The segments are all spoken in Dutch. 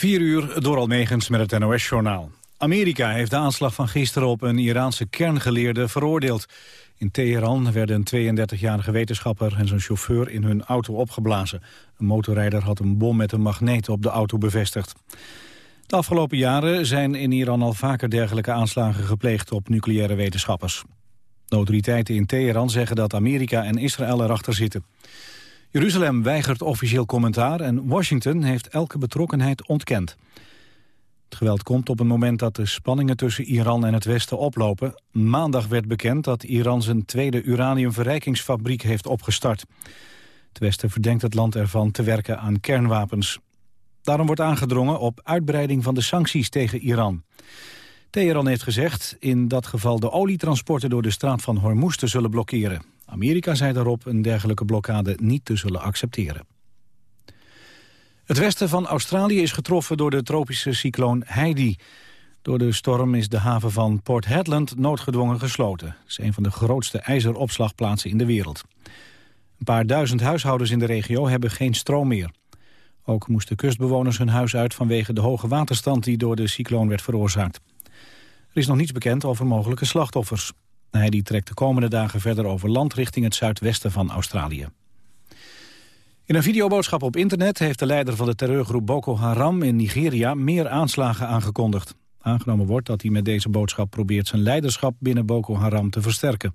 4 uur door Almegens met het NOS-journaal. Amerika heeft de aanslag van gisteren op een Iraanse kerngeleerde veroordeeld. In Teheran werden een 32-jarige wetenschapper en zijn chauffeur in hun auto opgeblazen. Een motorrijder had een bom met een magneet op de auto bevestigd. De afgelopen jaren zijn in Iran al vaker dergelijke aanslagen gepleegd op nucleaire wetenschappers. De autoriteiten in Teheran zeggen dat Amerika en Israël erachter zitten. Jeruzalem weigert officieel commentaar en Washington heeft elke betrokkenheid ontkend. Het geweld komt op een moment dat de spanningen tussen Iran en het Westen oplopen. Maandag werd bekend dat Iran zijn tweede uraniumverrijkingsfabriek heeft opgestart. Het Westen verdenkt het land ervan te werken aan kernwapens. Daarom wordt aangedrongen op uitbreiding van de sancties tegen Iran. Teheran heeft gezegd in dat geval de olietransporten door de straat van Hormuz te zullen blokkeren. Amerika zei daarop een dergelijke blokkade niet te zullen accepteren. Het westen van Australië is getroffen door de tropische cycloon Heidi. Door de storm is de haven van Port Hedland noodgedwongen gesloten. Het is een van de grootste ijzeropslagplaatsen in de wereld. Een paar duizend huishoudens in de regio hebben geen stroom meer. Ook moesten kustbewoners hun huis uit vanwege de hoge waterstand die door de cycloon werd veroorzaakt. Er is nog niets bekend over mogelijke slachtoffers. Hij trekt de komende dagen verder over land richting het zuidwesten van Australië. In een videoboodschap op internet heeft de leider van de terreurgroep Boko Haram in Nigeria meer aanslagen aangekondigd. Aangenomen wordt dat hij met deze boodschap probeert zijn leiderschap binnen Boko Haram te versterken.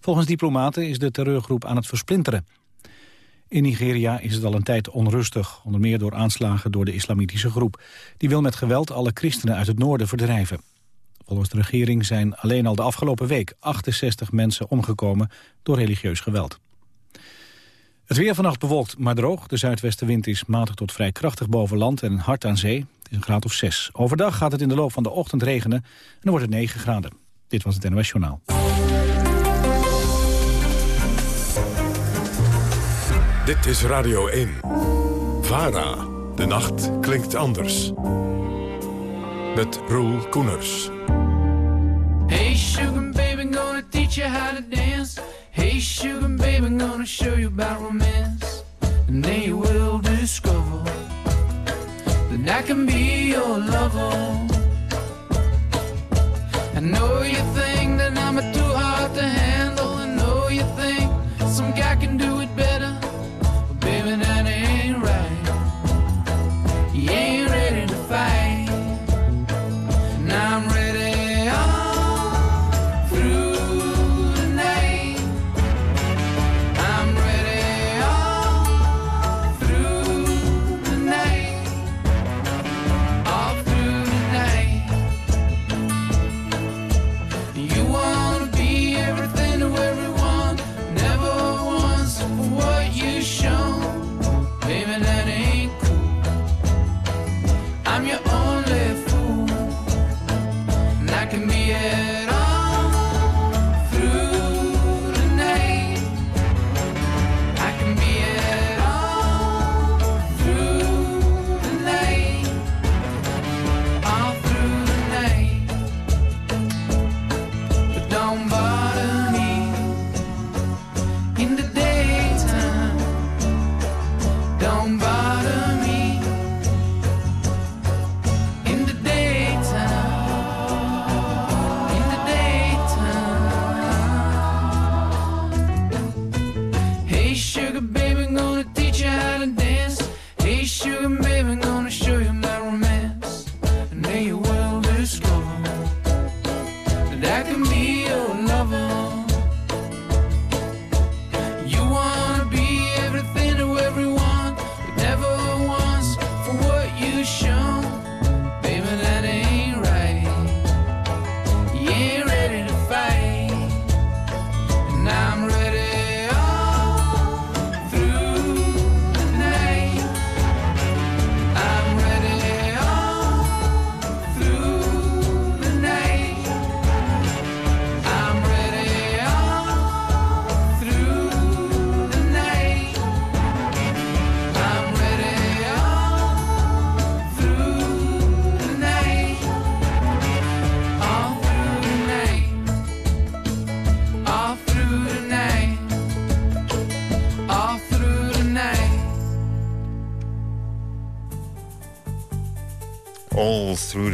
Volgens diplomaten is de terreurgroep aan het versplinteren. In Nigeria is het al een tijd onrustig, onder meer door aanslagen door de islamitische groep. Die wil met geweld alle christenen uit het noorden verdrijven. Volgens de regering zijn alleen al de afgelopen week 68 mensen omgekomen door religieus geweld. Het weer vannacht bewolkt, maar droog. De zuidwestenwind is matig tot vrij krachtig boven land en hard aan zee. Het is een graad of 6. Overdag gaat het in de loop van de ochtend regenen en dan wordt het 9 graden. Dit was het NOS Journaal. Dit is Radio 1. VARA. De nacht klinkt anders. Met Roel Koeners. Hey sugar baby, gonna teach you how to dance. Hey sugar baby, gonna show you about romance. And then you will discover that I can be your lover. I know you think that I'm too hard to handle. I know you think some guy can do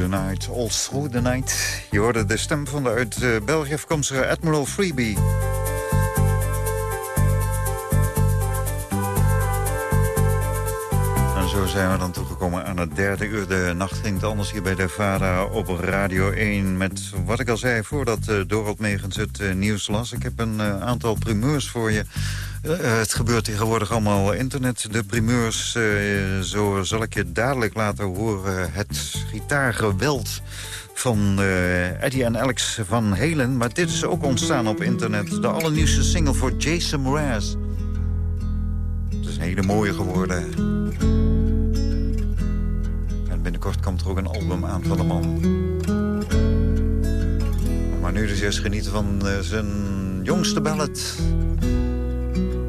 All Through the Night, All Through the Night. Je hoorde de stem van de uit uh, België afkomstige Admiral Freebie. En zo zijn we dan toegekomen aan het derde uur. De nacht ging anders hier bij de VARA op Radio 1. Met wat ik al zei voordat uh, Dorot Megens het uh, nieuws las. Ik heb een aantal primeurs voor je. Uh, het gebeurt tegenwoordig allemaal internet. De primeurs, uh, zo zal ik je dadelijk laten horen. Het gitaargeweld van uh, Eddie en Alex van Helen. Maar dit is ook ontstaan op internet. De allernieuwste single voor Jason Mraz. Het is een hele mooie geworden. En binnenkort komt er ook een album aan van de man. Maar nu dus eerst genieten van zijn jongste ballad...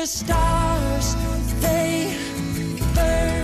the stars, they burn.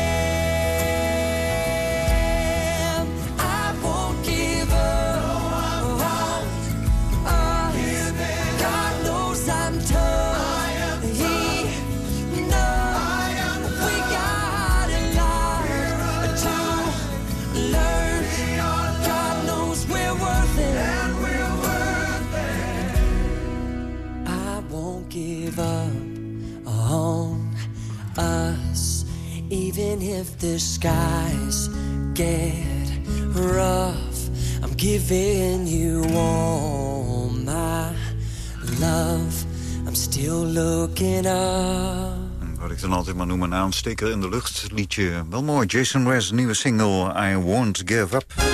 Even if the skies get rough. I'm giving you all my love. I'm still looking up. Wat ik dan altijd maar noem een aansteker in de lucht liedje. Wel mooi, Jason Mraz nieuwe single I Won't Give Up.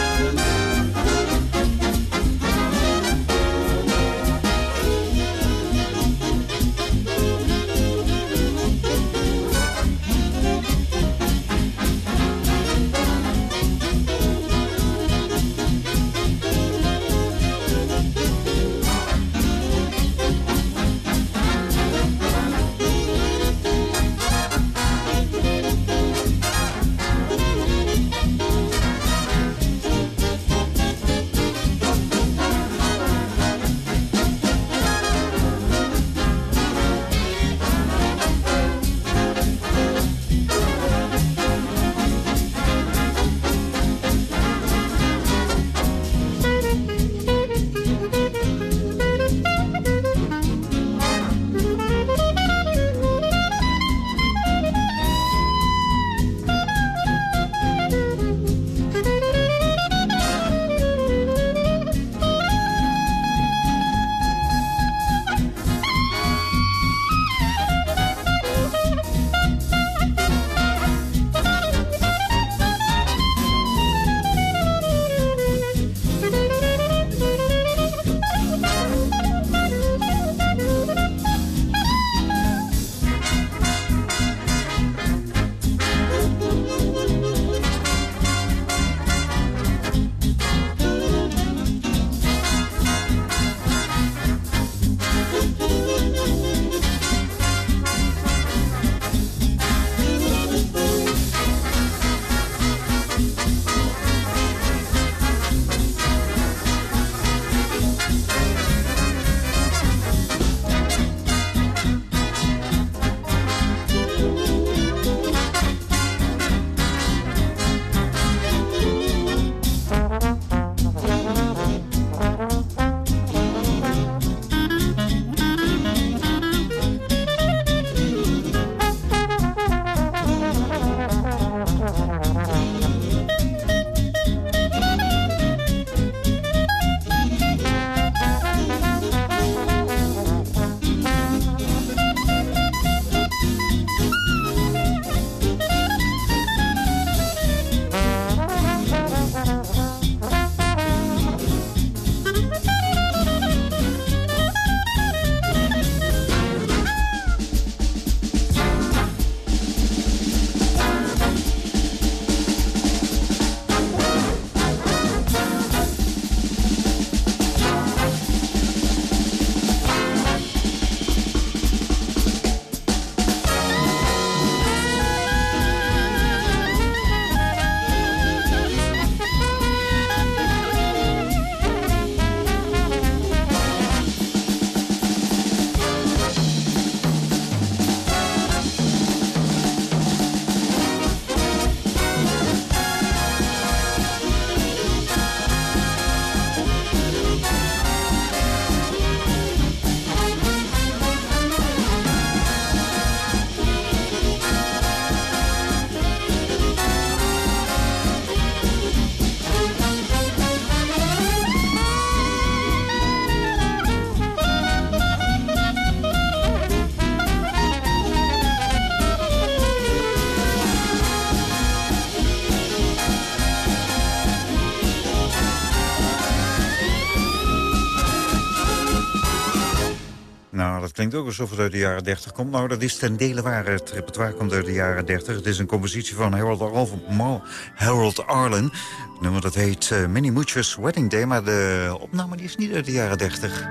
Klinkt ook alsof het uit de jaren 30 komt. Nou, dat is ten dele waar. Het repertoire komt uit de jaren 30. Het is een compositie van Harold, Arlen. Harold Arlen. Nummer dat heet uh, Minnie Moocher's Wedding Day. Maar de opname die is niet uit de jaren 30.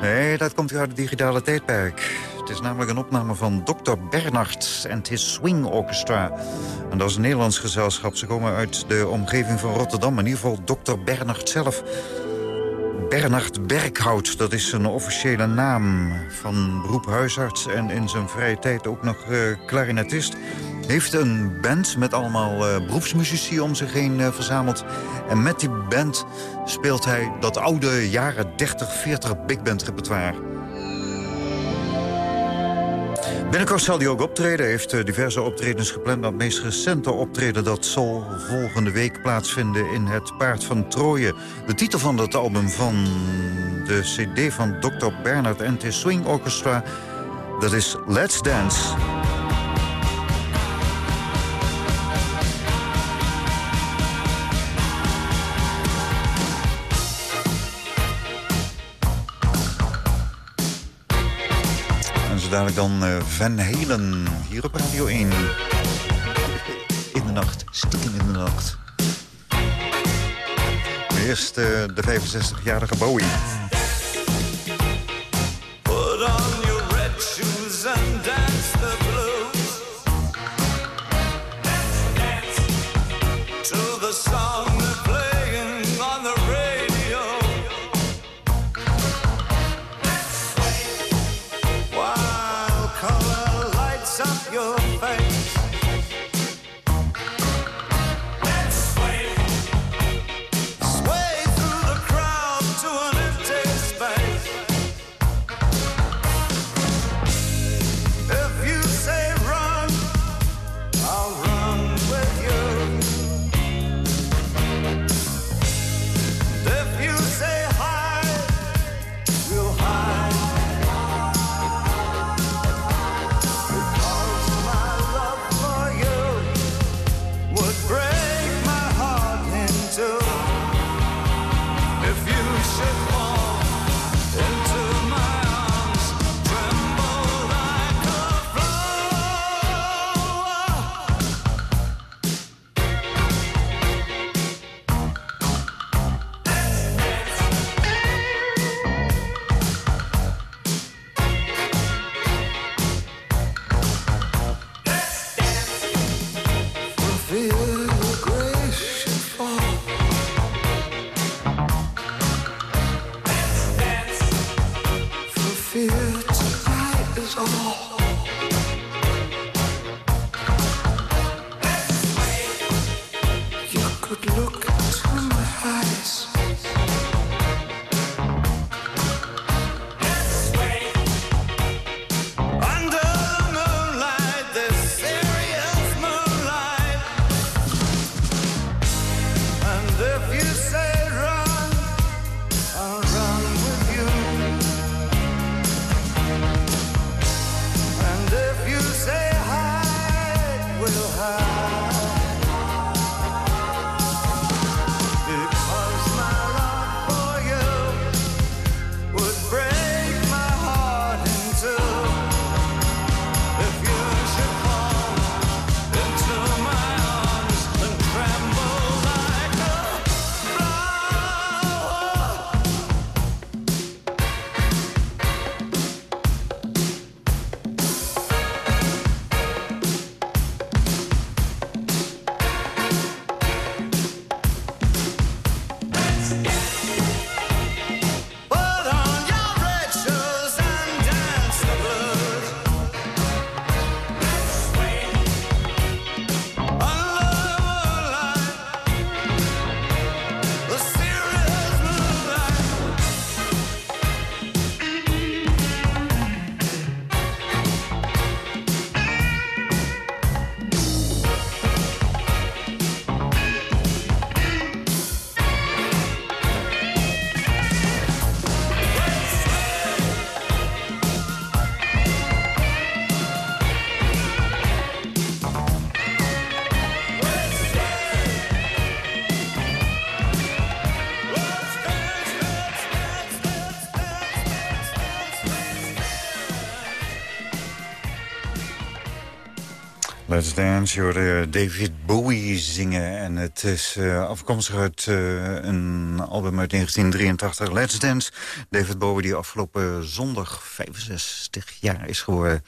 Nee, dat komt uit het digitale tijdperk. Het is namelijk een opname van Dr. Bernard en his Swing Orchestra. En dat is een Nederlands gezelschap. Ze komen uit de omgeving van Rotterdam. In ieder geval Dr. Bernard zelf. Bernard Berghout, dat is zijn officiële naam van beroep huisarts... en in zijn vrije tijd ook nog uh. Heeft een band met allemaal uh, beroepsmuzici om zich heen uh, verzameld. En met die band speelt hij dat oude jaren 30, 40 big band repertoire. Binnenkort zal hij ook optreden. Hij heeft diverse optredens gepland. Dat meest recente optreden dat zal volgende week plaatsvinden in het Paard van Troje. De titel van dat album van de cd van Dr. Bernard en the Swing Orchestra... dat is Let's Dance. Dadelijk dan uh, Van Halen hier op Radio 1. In de nacht, stiekem in de nacht. Eerst de 65-jarige Bowie. Put on your red shoes and dance the blues. Dance, dance to the song. Let's Dance, je hoorde David Bowie zingen. En het is eh, afkomstig uit eh, een album uit 1983, Let's Dance. David Bowie die afgelopen zondag 65 jaar is geworden.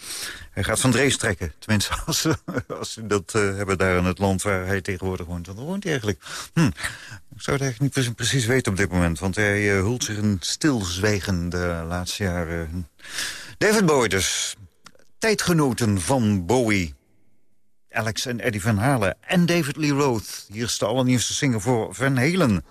Hij gaat van Drees trekken. Tenminste, als, ze- als dat eh, hebben daar in het land waar hij tegenwoordig woont. Waar woont hij eigenlijk? Hm. Ik zou het eigenlijk niet precies, weten op dit moment. Want hij hult zich in stilzwijgen de laatste jaren. David Bowie dus. Tijdgenoten van Bowie. Alex en Eddie Van Halen en David Lee Roth. Hier is de allernieuwste single voor Van Halen.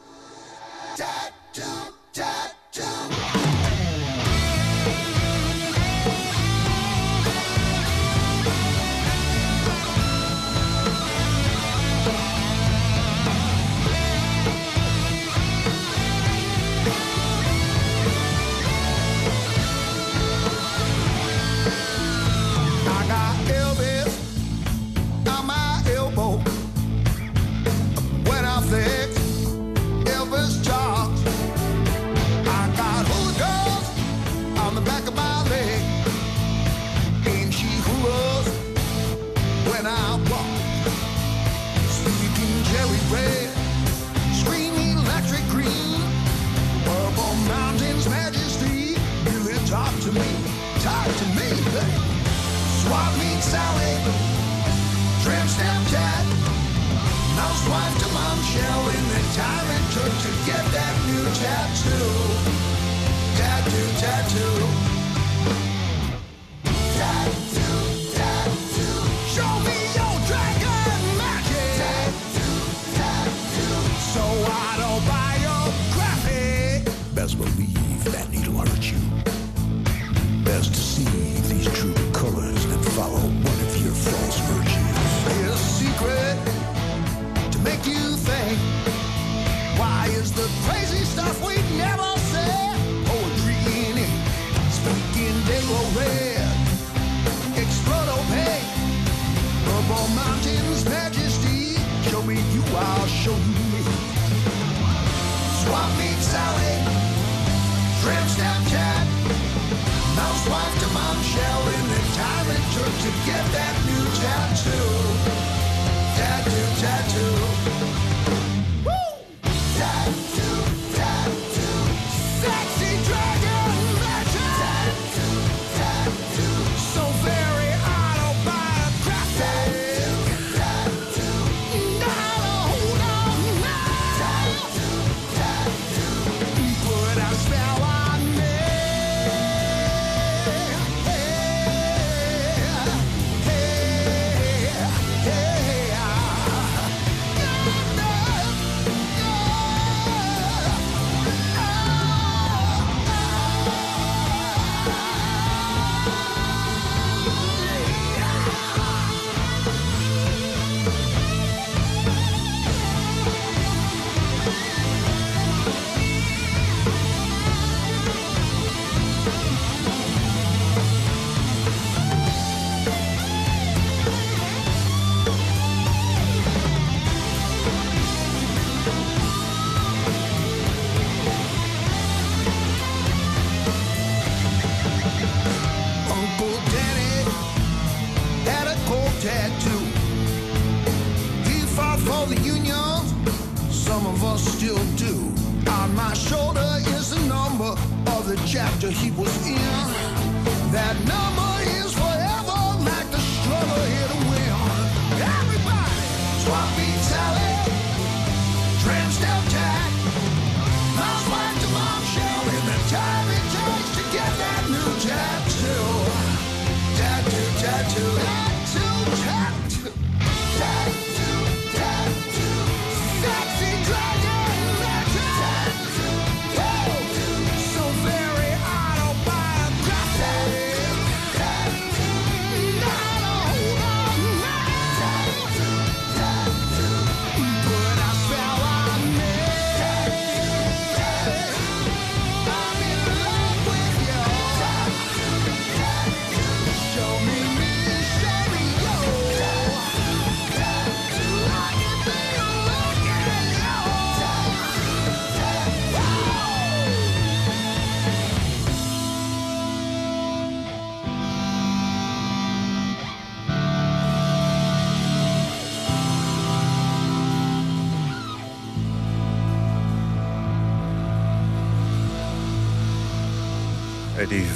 Mouse wife to bombshell in the time it took to get that new. Tattoo, tattoo. Tattoo, crazy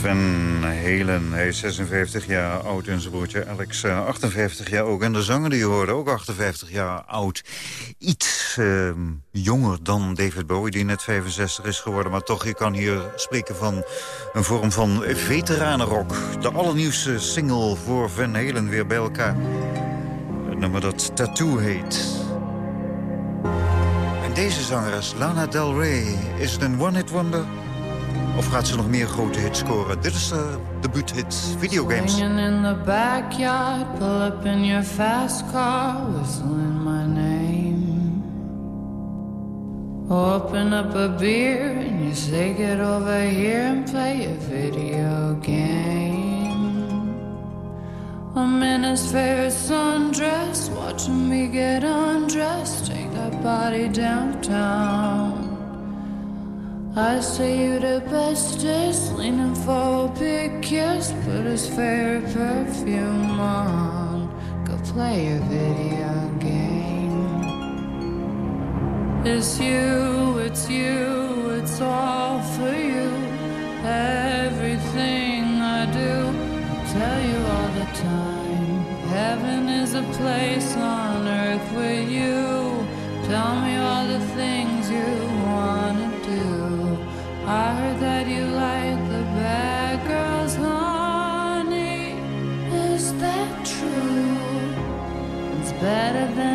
Van Halen, hij is 56 jaar oud en zijn broertje Alex eh, 58 jaar ook. En de zanger die je hoorde ook 58 jaar oud. Iets eh, jonger dan David Bowie, die net 65 is geworden. Maar toch, je kan hier spreken van een vorm van veteranenrock. De allernieuwste single voor Van Halen weer bij elkaar. Het nummer dat Tattoo heet. En deze zangeres, Lana Del Rey, is het een one-hit wonder... Of gaat ze nog meer grote hits scoren? Dit is de debuuthit Videogames. Swinging in the backyard, pull up in your fast car, whistling my name. Open up a beer and you say get over here and play a video game. I'm in his favorite sundress, watching me get undressed, take that body downtown. I say you the bestest, leaning for a big kiss, put his favorite perfume on, go play a video game. It's you, it's you, it's all for you. Everything I do, tell you all the time. Heaven is a place on earth with you. Tell me all the things you better than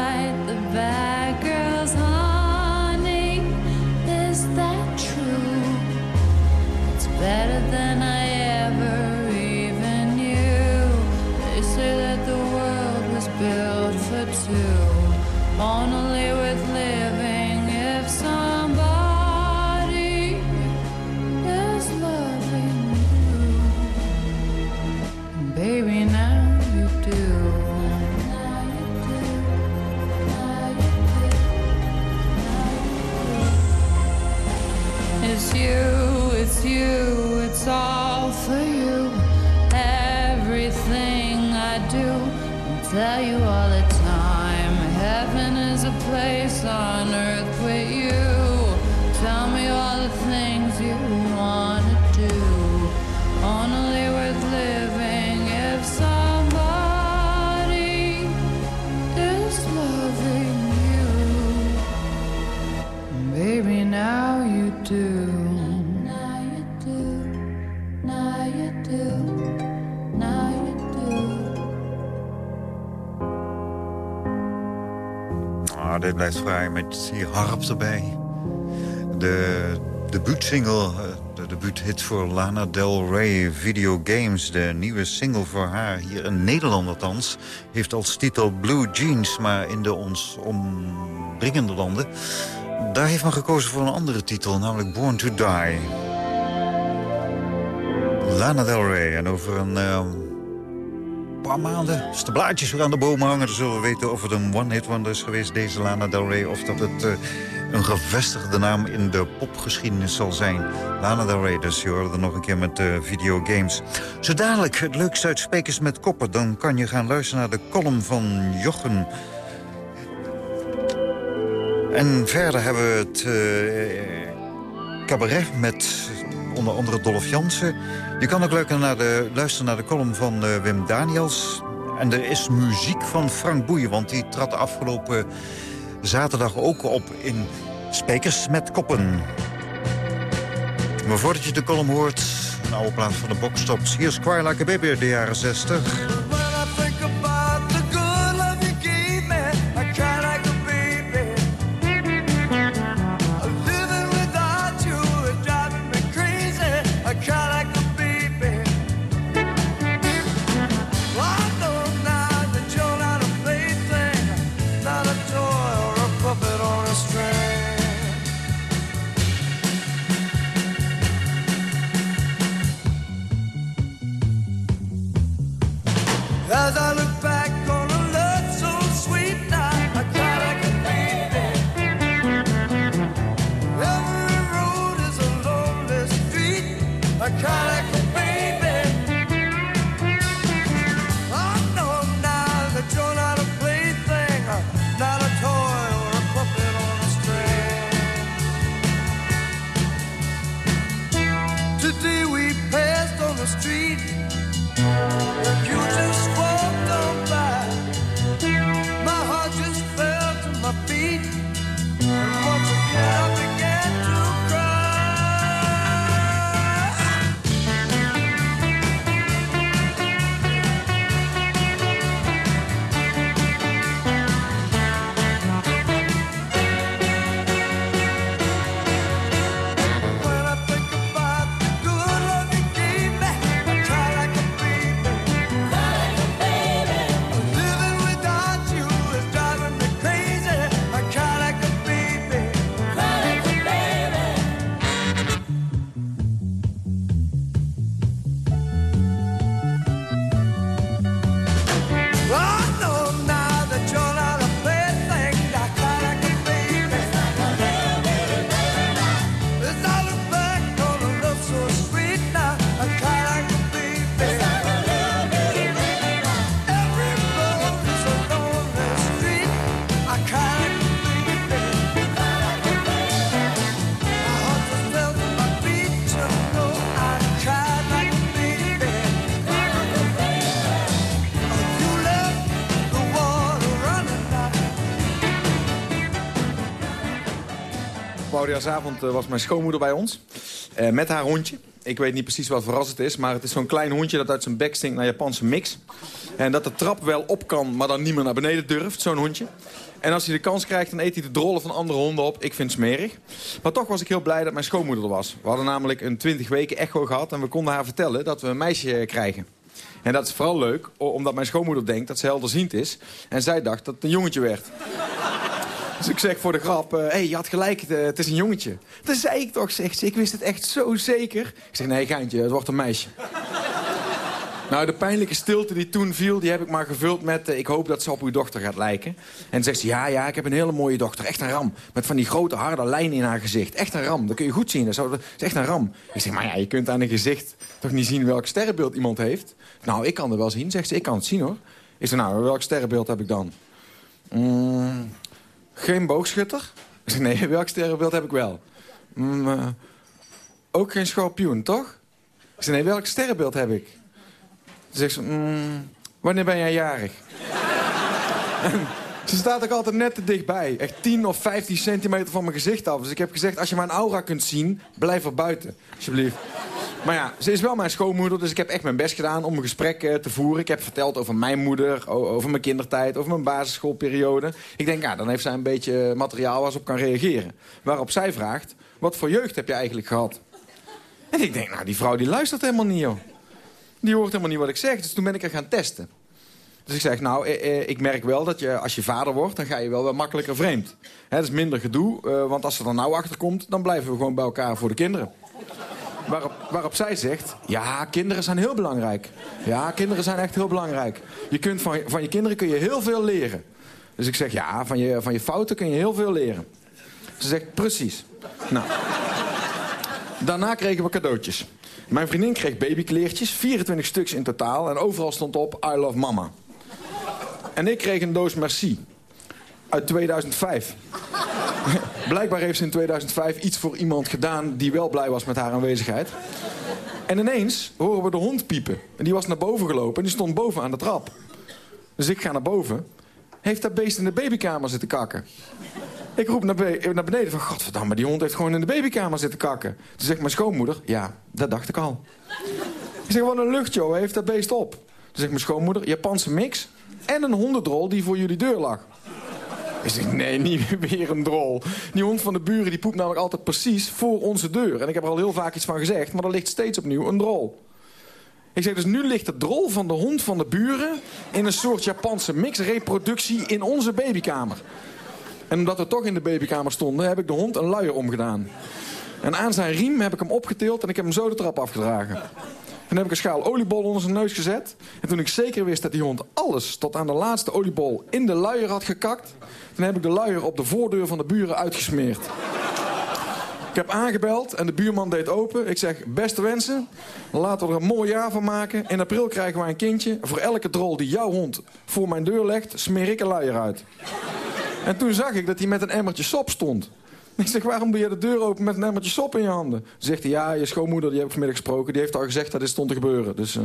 met die harp erbij. De debuutsingle, eh, de debuuthit voor Lana Del Rey, Video Games. De nieuwe single voor haar, hier in Nederland althans... heeft als titel Blue Jeans, maar in de ons omringende landen... daar heeft men gekozen voor een andere titel, namelijk Born to Die. Lana Del Rey, en over een... eh, maanden, als de blaadjes weer aan de bomen hangen... dan zullen we weten of het een one-hit wonder is geweest, deze Lana Del Rey... of dat het eh, een gevestigde naam in de popgeschiedenis zal zijn. Lana Del Rey, dus je hoorde nog een keer met uh, videogames. Zo dadelijk, het leukste uit Spekers met Koppen... dan kan je gaan luisteren naar de column van Jochen... En verder hebben we het eh, cabaret met onder andere Dolph Jansen. Je kan ook naar de, luisteren naar de column van eh, Wim Daniels. En er is muziek van Frank Boeien, want die trad afgelopen zaterdag ook op in Spekers met Koppen. Maar voordat je de column hoort, een oude plaats van de Boxtops. Hier is Choir Like a Baby de jaren 60. Oudejaarsavond eh, was mijn schoonmoeder bij ons. eh, met haar hondje. Ik weet niet precies wat verrassend is, maar het is zo'n klein hondje dat uit zijn bek stinkt naar Japanse mix. En dat de trap wel op kan, maar dan niet meer naar beneden durft, zo'n hondje. En als hij de kans krijgt, dan eet hij de drollen van andere honden op. Ik vind het smerig. Maar toch was ik heel blij dat mijn schoonmoeder er was. We hadden namelijk een 20 weken echo gehad en we konden haar vertellen dat we een meisje eh, krijgen. En dat is vooral leuk, omdat mijn schoonmoeder denkt dat ze helderziend is. En zij dacht dat het een jongetje werd. Dus ik zeg voor de grap, hé, hey, je had gelijk, het, eh, het is een jongetje. Dat zei ik toch, zegt ze. Ik wist het echt zo zeker. Ik zeg, nee, geintje, het wordt een meisje. Nou, de pijnlijke stilte die toen viel, die heb ik maar gevuld met... eh, ik hoop dat ze op uw dochter gaat lijken. En dan zegt ze, ja, ja, ik heb een hele mooie dochter. Echt een ram. Met van die grote harde lijnen in haar gezicht. Echt een ram. Dat kun je goed zien. Dat is echt een ram. Ik zeg, maar ja, je kunt aan een gezicht toch niet zien welk sterrenbeeld iemand heeft? Nou, ik kan het wel zien. Zegt ze, ik kan het zien hoor. Ik zeg, nou, welk sterrenbeeld heb ik dan? Mm, geen boogschutter? Nee, welk sterrenbeeld heb ik wel? Mm, eh, ook geen schorpioen, toch? Ik zeg, nee, welk sterrenbeeld heb ik? Ze zegt ze, mm, wanneer ben jij jarig? Ze staat ook altijd net te dichtbij. Echt 10 of 15 centimeter van mijn gezicht af. Dus ik heb gezegd, als je mijn aura kunt zien, blijf er buiten. Alsjeblieft. Maar ja, ze is wel mijn schoonmoeder, dus ik heb echt mijn best gedaan om een gesprek eh, te voeren. Ik heb verteld over mijn moeder, over mijn kindertijd, over mijn basisschoolperiode. Ik denk, ja, dan heeft zij een beetje materiaal waar ze op kan reageren. Waarop zij vraagt, wat voor jeugd heb je eigenlijk gehad? En ik denk, nou, die vrouw die luistert helemaal niet, joh. Die hoort helemaal niet wat ik zeg, dus toen ben ik er gaan testen. Dus ik zeg, nou, eh, eh, ik merk wel dat je, als je vader wordt... dan ga je wel wat makkelijker vreemd. Hè, dat is minder gedoe, eh, want als ze er nou achter komt... dan blijven we gewoon bij elkaar voor de kinderen. Waarop, waarop zij zegt, ja, kinderen zijn heel belangrijk. Ja, kinderen zijn echt heel belangrijk. Je kunt van, van je kinderen kun je heel veel leren. Dus ik zeg, ja, van je, van je fouten kun je heel veel leren. Ze zegt, precies. Nou, daarna kregen we cadeautjes. Mijn vriendin kreeg babykleertjes, 24 stuks in totaal... en overal stond op, I love mama. En ik kreeg een doos Merci. Uit 2005. Blijkbaar heeft ze in 2005 iets voor iemand gedaan... die wel blij was met haar aanwezigheid. En ineens horen we de hond piepen. En die was naar boven gelopen en die stond boven aan de trap. Dus ik ga naar boven. Heeft dat beest in de babykamer zitten kakken? Ik roep naar, be- naar beneden van... Godverdamme, die hond heeft gewoon in de babykamer zitten kakken. Toen zegt mijn schoonmoeder... Ja, dat dacht ik al. Ik zeg, wat een lucht. Heeft dat beest op? Toen zegt mijn schoonmoeder... Japanse mix en een hondendrol die voor jullie deur lag. Ik zeg, nee, niet weer een drol. Die hond van de buren die poept namelijk altijd precies voor onze deur. En ik heb er al heel vaak iets van gezegd, maar er ligt steeds opnieuw een drol. Ik zeg, dus nu ligt de drol van de hond van de buren... in een soort Japanse mixreproductie in onze babykamer. En omdat we toch in de babykamer stonden, heb ik de hond een luier omgedaan. En aan zijn riem heb ik hem opgetild en ik heb hem zo de trap afgedragen. En dan heb ik een schaal oliebol onder zijn neus gezet. En toen ik zeker wist dat die hond alles tot aan de laatste oliebol in de luier had gekakt... toen heb ik de luier op de voordeur van de buren uitgesmeerd. Ik heb aangebeld en de buurman deed open. Ik zeg, beste wensen, laten we er een mooi jaar van maken. In april krijgen wij een kindje. Voor elke drol die jouw hond voor mijn deur legt, smeer ik een luier uit. En toen zag ik dat hij met een emmertje sop stond. Ik zeg, waarom doe je de deur open met een emmertje sop in je handen? Zegt hij, ja, je schoonmoeder, die heb ik vanmiddag gesproken... die heeft al gezegd dat dit stond te gebeuren. Dus, eh,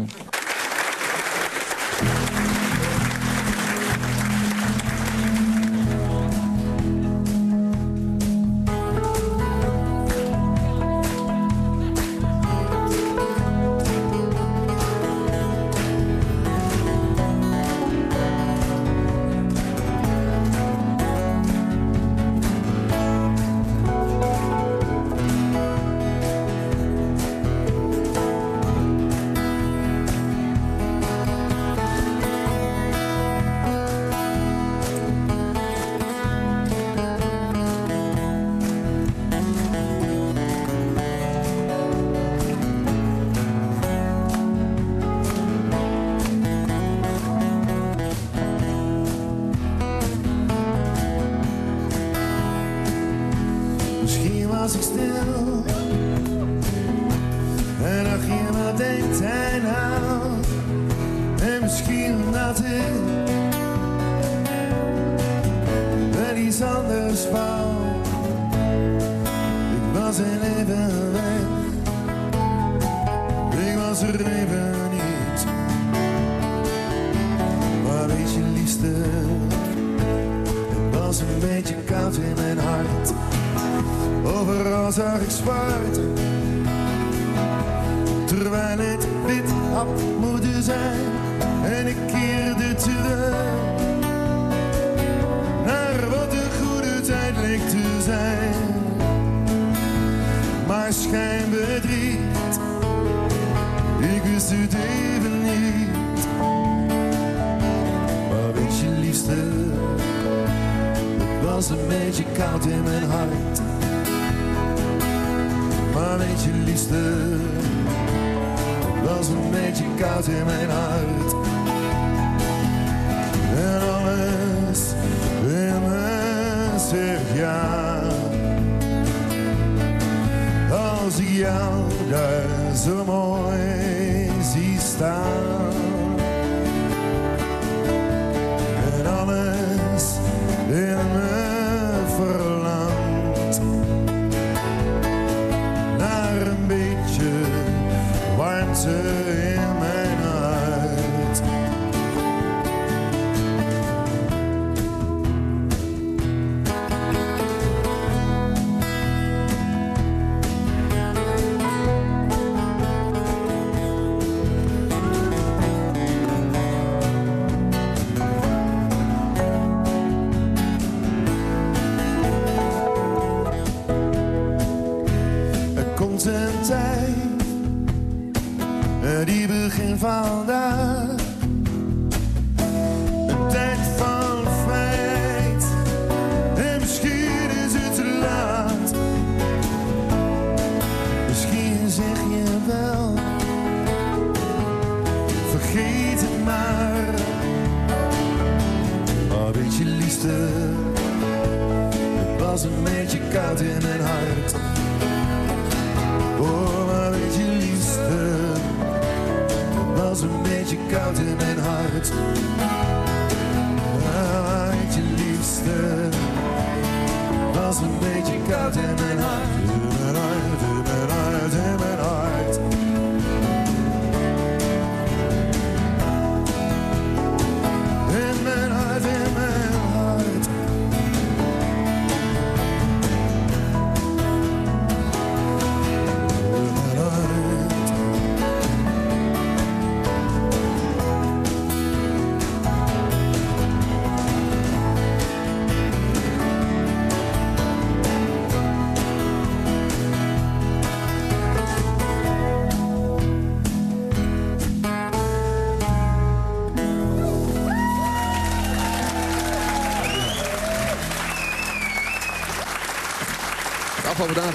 Misschien was ik stil en dacht je, wat denkt hij nou? En misschien dat ik wel iets anders wou. Ik was er even weg, ik was er even niet. Maar weet je, liefste, het was een beetje koud in mijn hart. Overal zag ik zwart. Terwijl het wit had moeten zijn. En ik keerde terug. Naar wat een goede tijd leek te zijn. Maar schijnbedriet. Ik wist het even niet. Maar weet je liefste. Was een beetje koud in mijn hart. Maar weet je liefste, was een beetje koud in mijn hart. En alles in me zegt ja. Als ik jou daar zo mooi zie staan.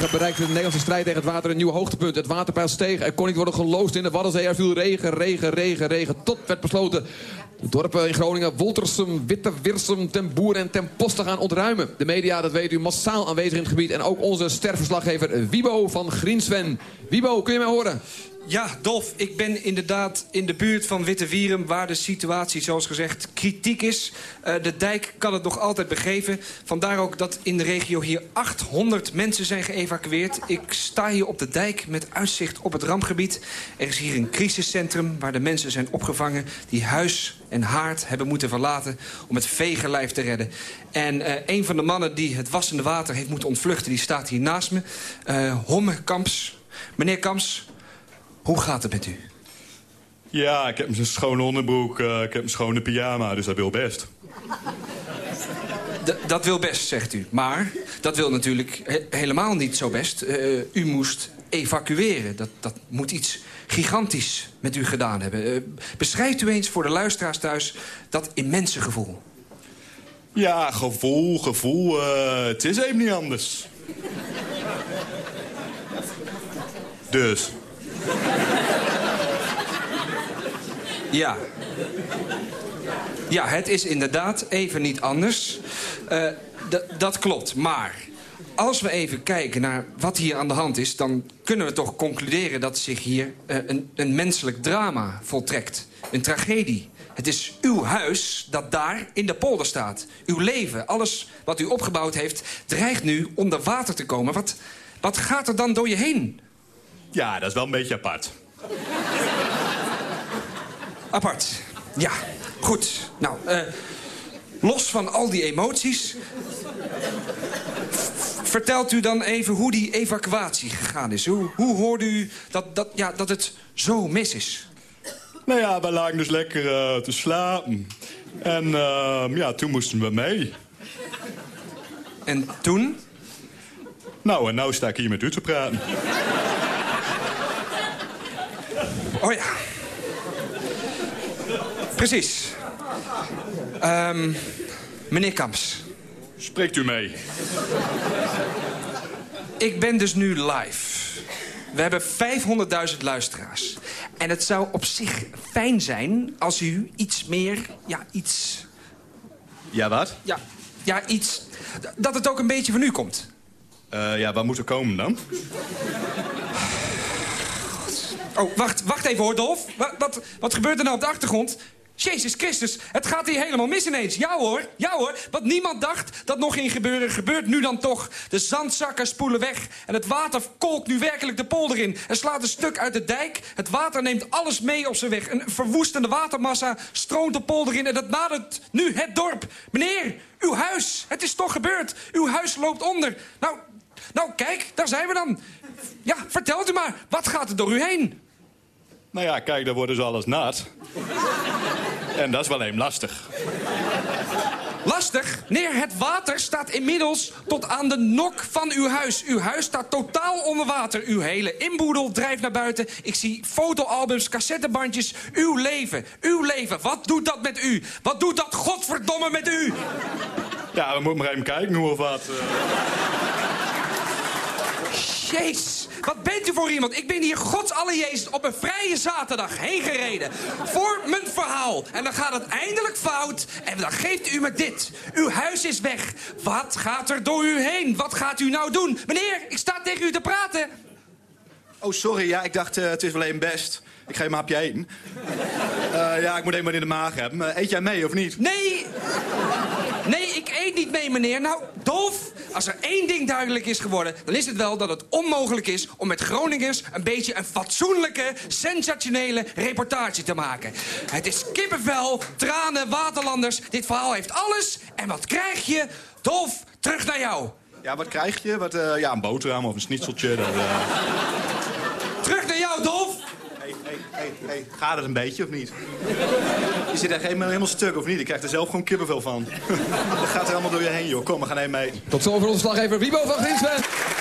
Dagen bereikte de Nederlandse strijd tegen het water een nieuw hoogtepunt. Het waterpeil steeg, er kon niet worden geloosd in de Waddenzee. Er viel regen, regen, regen, regen. Tot werd besloten de dorpen in Groningen, Woltersum, Witte, Wirsum, Ten Boer en Ten Post te gaan ontruimen. De media, dat weet u, massaal aanwezig in het gebied. En ook onze sterverslaggever Wibo van Griensven. Wibo, kun je mij horen? Ja, Dolf, ik ben inderdaad in de buurt van Witte Wierum... waar de situatie, zoals gezegd, kritiek is. Eh, de dijk kan het nog altijd begeven. Vandaar ook dat in de regio hier 800 mensen zijn geëvacueerd. Ik sta hier op de dijk met uitzicht op het rampgebied. Er is hier een crisiscentrum waar de mensen zijn opgevangen... die huis en haard hebben moeten verlaten om het vegenlijf te redden. En eh, een van de mannen die het wassende water heeft moeten ontvluchten... die staat hier naast me, Eh Homme Kamps. Meneer Kamps, hoe gaat het met u? Ja, ik heb een schone onderbroek, eh, ik heb een schone pyjama, dus dat wil best. D- dat wil best, zegt u. Maar dat wil natuurlijk he- helemaal niet zo best. Eh, u moest evacueren. Dat, dat moet iets gigantisch met u gedaan hebben. Eh, beschrijft u eens voor de luisteraars thuis dat immense gevoel. Ja, gevoel, gevoel, het is even niet anders. Dus, Ja. Ja, het is inderdaad even niet anders. Eh, dat klopt, maar... Als we even kijken naar wat hier aan de hand is... dan kunnen we toch concluderen dat zich hier eh, een, een menselijk drama voltrekt. Een tragedie. Het is uw huis dat daar in de polder staat. Uw leven, alles wat u opgebouwd heeft... dreigt nu onder water te komen. Wat, wat gaat er dan door je heen? Ja, dat is wel een beetje apart. Apart. Ja, goed. Nou, eh, los van al die emoties... vertelt u dan even hoe die evacuatie gegaan is. Hoe, hoe hoorde u dat, dat, ja, dat het zo mis is? Nou ja, we lagen dus lekker eh, te slapen. En ehm, ja, toen moesten we mee. En toen? Nou, en nou sta ik hier met u te praten. Oh ja. Precies. Ehm, meneer Kamps. Spreekt u mee. Ik ben dus nu live. We hebben 500.000 luisteraars. En het zou op zich fijn zijn als u iets meer, ja, iets... Ja, wat? Ja, ja iets... Dat het ook een beetje van u komt. Eh, ja, waar moet er komen dan? Oh, wacht, wacht even hoor, Dolf. Wat, wat, gebeurt er nou op de achtergrond? Jezus Christus, het gaat hier helemaal mis ineens. Ja hoor, ja hoor. Wat niemand dacht dat nog ging gebeuren, gebeurt nu dan toch. De zandzakken spoelen weg en het water kolkt nu werkelijk de polder in. Er slaat een stuk uit de dijk. Het water neemt alles mee op zijn weg. Een verwoestende watermassa stroomt de polder in en dat nadert nu het dorp. Meneer, uw huis, het is toch gebeurd. Uw huis loopt onder. Nou, nou kijk, daar zijn we dan. Ja, vertelt u maar, wat gaat er door u heen? Nou ja, kijk, dan wordt dus alles nat. En dat is wel even lastig. Lastig? Neer, het water staat inmiddels tot aan de nok van uw huis. Uw huis staat totaal onder water. Uw hele inboedel drijft naar buiten. Ik zie fotoalbums, cassettebandjes. Uw leven, uw leven. Wat doet dat met u? Wat doet dat godverdomme met u? Ja, we moeten maar even kijken hoe of wat. eh. Jezus, wat bent u voor iemand? Ik ben hier gods alle Jezus op een vrije zaterdag heen gereden. Voor mijn verhaal. En dan gaat het eindelijk fout. En dan geeft u me dit. Uw huis is weg. Wat gaat er door u heen? Wat gaat u nou doen? Meneer, ik sta tegen u te praten. Oh, sorry. Ja, ik dacht, eh, het is wel even best. Ik ga je een hapje eten. Eh, ja, ik moet even wat in de maag hebben. Eh, eet jij mee of niet? Nee. Nee, ik eet niet mee, meneer. Nou, Dolf, als er één ding duidelijk is geworden... dan is het wel dat het onmogelijk is om met Groningers... een beetje een fatsoenlijke, sensationele reportage te maken. Het is kippenvel, tranen, waterlanders. Dit verhaal heeft alles. En wat krijg je? Dolf, terug naar jou. Ja, wat krijg je? Wat, eh, ja, een boterham of een schnitzeltje. Dat, eh. Terug naar jou, Dolf. Hey. Gaat het een beetje of niet? Je zit echt helemaal, stuk of niet? Ik krijg er zelf gewoon kippenvel van. dat gaat er allemaal door je heen, joh. Kom, we gaan even mee. Tot zover onze slaggever Wiebo van Grinsven.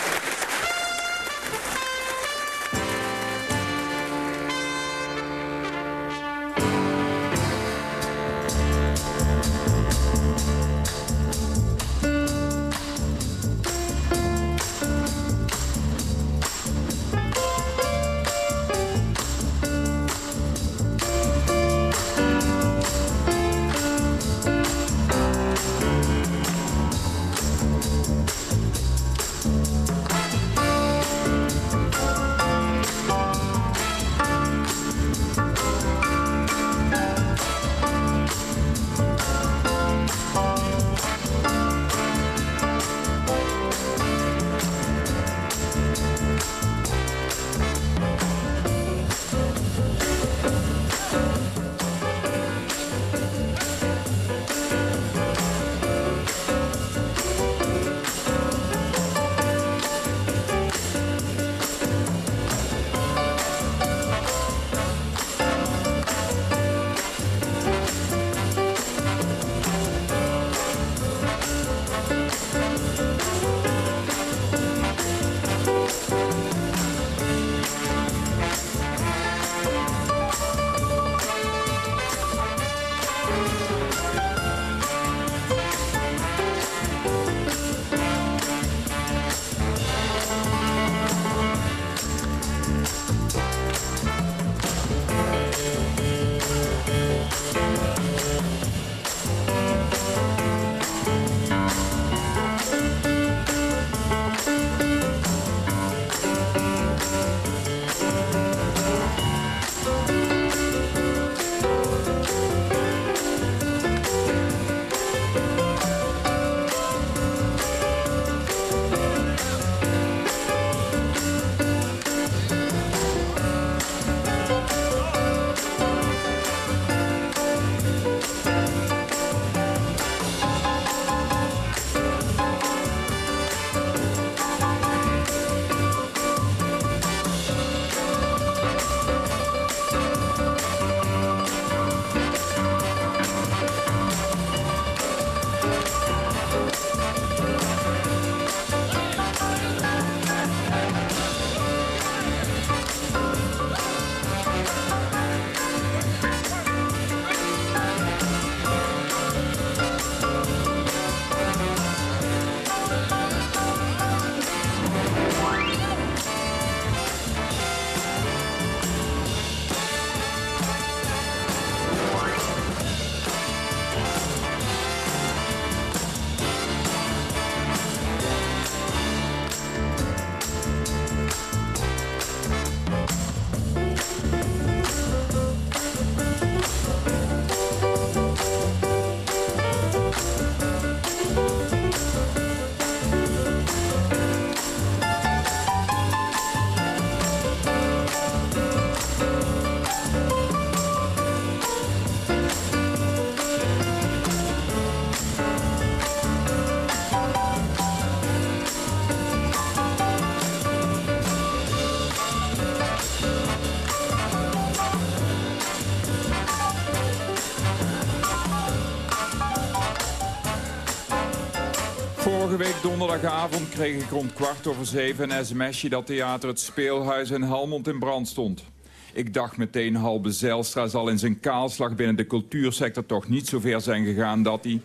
Donderdagavond kreeg ik rond kwart over zeven een sms'je dat theater het Speelhuis in Helmond in brand stond. Ik dacht meteen, Halbe Zijlstra zal in zijn kaalslag binnen de cultuursector toch niet zo ver zijn gegaan dat hij...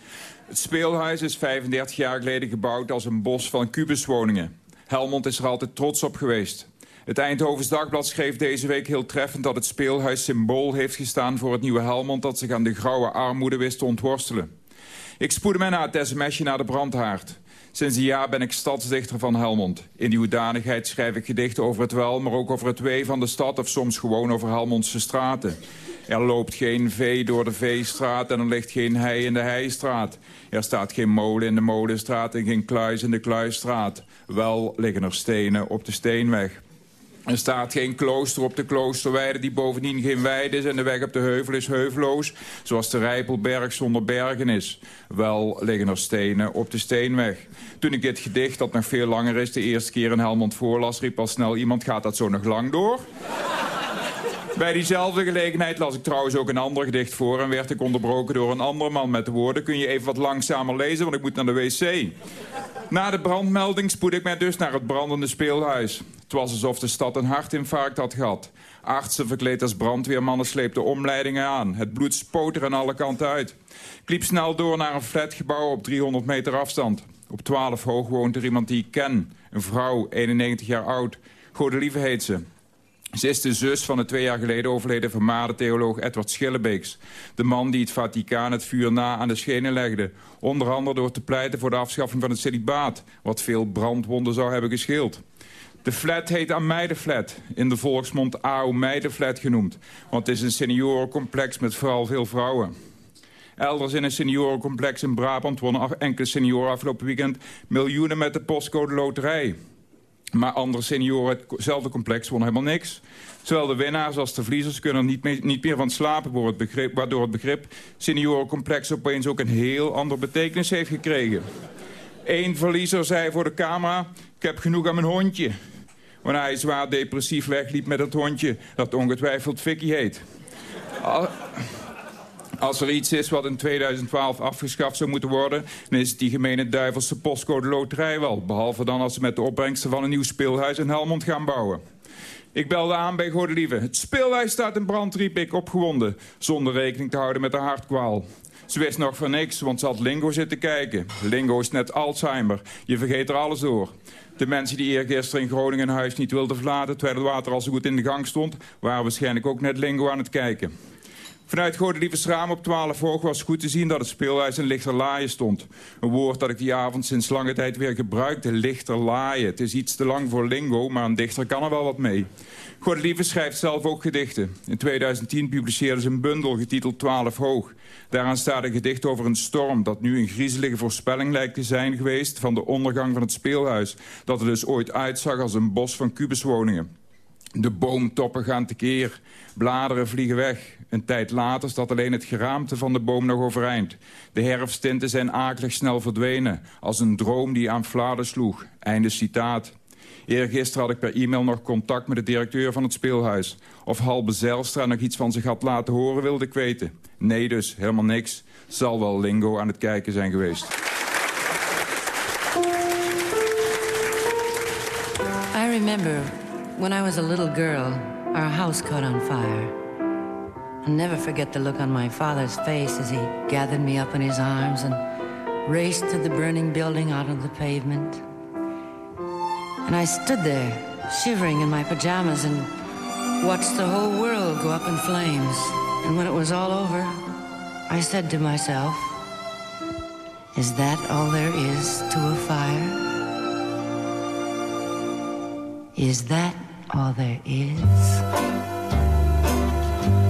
Het Speelhuis is 35 jaar geleden gebouwd als een bos van kubuswoningen. Helmond is er altijd trots op geweest. Het Eindhovens Dagblad schreef deze week heel treffend dat het speelhuis symbool heeft gestaan voor het nieuwe Helmond dat zich aan de grauwe armoede wist te ontworstelen. Ik spoedde mij na het sms'je naar de brandhaard. Sinds een jaar ben ik stadsdichter van Helmond. In die hoedanigheid schrijf ik gedichten over het wel, maar ook over het wee van de stad... of soms gewoon over Helmondse straten. Er loopt geen vee door de veestraat en er ligt geen hei in de heistraat. Er staat geen molen in de molenstraat en geen kluis in de kluisstraat. Wel liggen er stenen op de steenweg. Er staat geen klooster op de kloosterweide die bovendien geen weide is... en de weg op de heuvel is heuveloos, zoals de Rijpelberg zonder bergen is. Wel liggen er stenen op de steenweg. Toen ik dit gedicht, dat nog veel langer is, de eerste keer in Helmond voorlas... riep al snel iemand, gaat dat zo nog lang door? Bij diezelfde gelegenheid las ik trouwens ook een ander gedicht voor... en werd ik onderbroken door een ander man met de woorden... kun je even wat langzamer lezen, want ik moet naar de wc. Na de brandmelding spoed ik mij dus naar het brandende speelhuis. Het was alsof de stad een hartinfarct had gehad. Artsen verkleed als brandweermannen sleepten omleidingen aan. Het bloed spoot er aan alle kanten uit. Ik liep snel door naar een flatgebouw op 300 meter afstand. Op 12 hoog woont er iemand die ik ken. Een vrouw, 91 jaar oud. Godelieve heet ze. Ze is de zus van de twee jaar geleden overleden vermaarde theoloog Edward Schillebeeks. De man die het Vaticaan het vuur na aan de schenen legde. Onder andere door te pleiten voor de afschaffing van het celibaat. Wat veel brandwonden zou hebben gescheeld. De flat heet Ameidenflat, in de volksmond AO Meidenflat genoemd. Want het is een seniorencomplex met vooral veel vrouwen. Elders in een seniorencomplex in Brabant wonnen enkele senioren afgelopen weekend miljoenen met de postcode loterij. Maar andere senioren hetzelfde complex wonnen helemaal niks. Zowel de winnaars als de verliezers kunnen niet niet meer van slapen... Waardoor het, begrip, waardoor het begrip seniorencomplex opeens ook een heel andere betekenis heeft gekregen. Eén verliezer zei voor de camera... ik heb genoeg aan mijn hondje. Wanneer hij zwaar depressief wegliep met het hondje... dat ongetwijfeld Vicky heet. Als er iets is wat in 2012 afgeschaft zou moeten worden... dan is het die gemene duivelse postcode loterij wel. Behalve dan als ze met de opbrengsten van een nieuw speelhuis in Helmond gaan bouwen. Ik belde aan bij Godelieve. Het speelhuis staat in brand, riep ik opgewonden. Zonder rekening te houden met haar hartkwaal. Ze wist nog van niks, want ze had Lingo zitten kijken. Lingo is net Alzheimer. Je vergeet er alles door. De mensen die eergisteren in Groningen huis niet wilden verlaten... terwijl het water al zo goed in de gang stond... waren waarschijnlijk ook net Lingo aan het kijken. Vanuit Godelieve raam op 12 hoog was goed te zien dat het speelhuis in lichterlaaien stond. Een woord dat ik die avond sinds lange tijd weer gebruikte, lichterlaaien. Het is iets te lang voor lingo, maar een dichter kan er wel wat mee. Godelieve schrijft zelf ook gedichten. In 2010 publiceerde ze een bundel getiteld 12 hoog. Daaraan staat een gedicht over een storm dat nu een griezelige voorspelling lijkt te zijn geweest... van de ondergang van het speelhuis. Dat er dus ooit uitzag als een bos van kubuswoningen. De boomtoppen gaan tekeer, bladeren vliegen weg. Een tijd later staat alleen het geraamte van de boom nog overeind. De herfsttinten zijn akelig snel verdwenen, als een droom die aan fladen sloeg. Einde citaat. Eergisteren had ik per e-mail nog contact met de directeur van het speelhuis. Of Halbe Zijlstra nog iets van zich had laten horen, wilde ik weten. Nee dus, helemaal niks. Zal wel Lingo aan het kijken zijn geweest. I remember when I was a little girl, our house caught on fire. I'll never forget the look on my father's face as he gathered me up in his arms and raced to the burning building out on the pavement. And I stood there, shivering in my pajamas, and watched the whole world go up in flames. And when it was all over, I said to myself, Is that all there is to a fire? Is that all there is?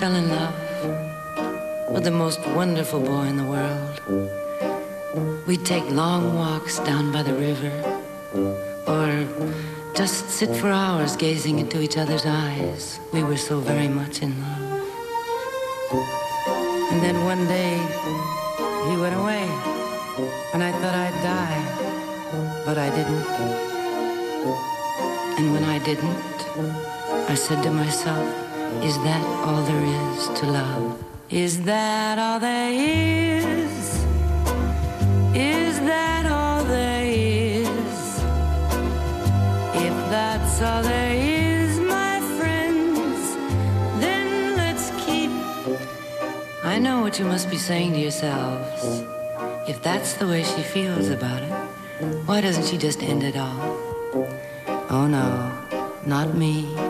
fell in love with the most wonderful boy in the world. We'd take long walks down by the river, or just sit for hours gazing into each other's eyes. We were so very much in love. And then one day, he went away, and I thought I'd die, but I didn't. And when I didn't, I said to myself, is that all there is to love? Is that all there is? Is that all there is? If that's all there is, my friends, then let's keep. I know what you must be saying to yourselves. If that's the way she feels about it, why doesn't she just end it all? Oh no, not me.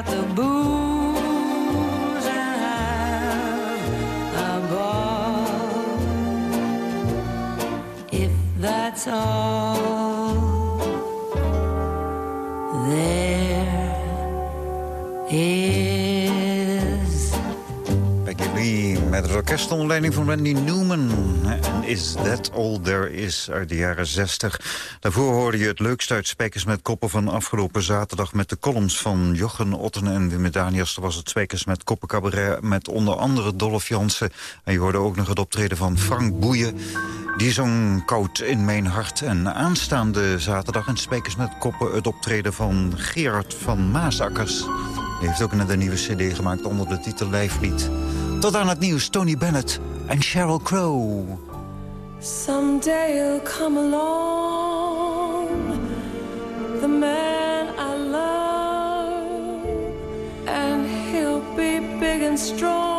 Out the booze and have a ball. If that's all there is. Becky Lee met het orkest onder leiding van Randy Newman. Is That All There Is uit de jaren 60. Daarvoor hoorde je het leukste uit Spijkers met Koppen van afgelopen zaterdag... met de columns van Jochen Otten en Wim Daniels. Er was het Spijkers met Koppen cabaret met onder andere Dolph Jansen. En je hoorde ook nog het optreden van Frank Boeien. Die zong Koud in mijn hart. En aanstaande zaterdag in Spijkers met Koppen... het optreden van Gerard van Maasakkers. Die heeft ook net een nieuwe cd gemaakt onder de titel Lijflied. Tot aan het nieuws, Tony Bennett en Sheryl Crow. Someday he'll come along, the man I love, and he'll be big and strong,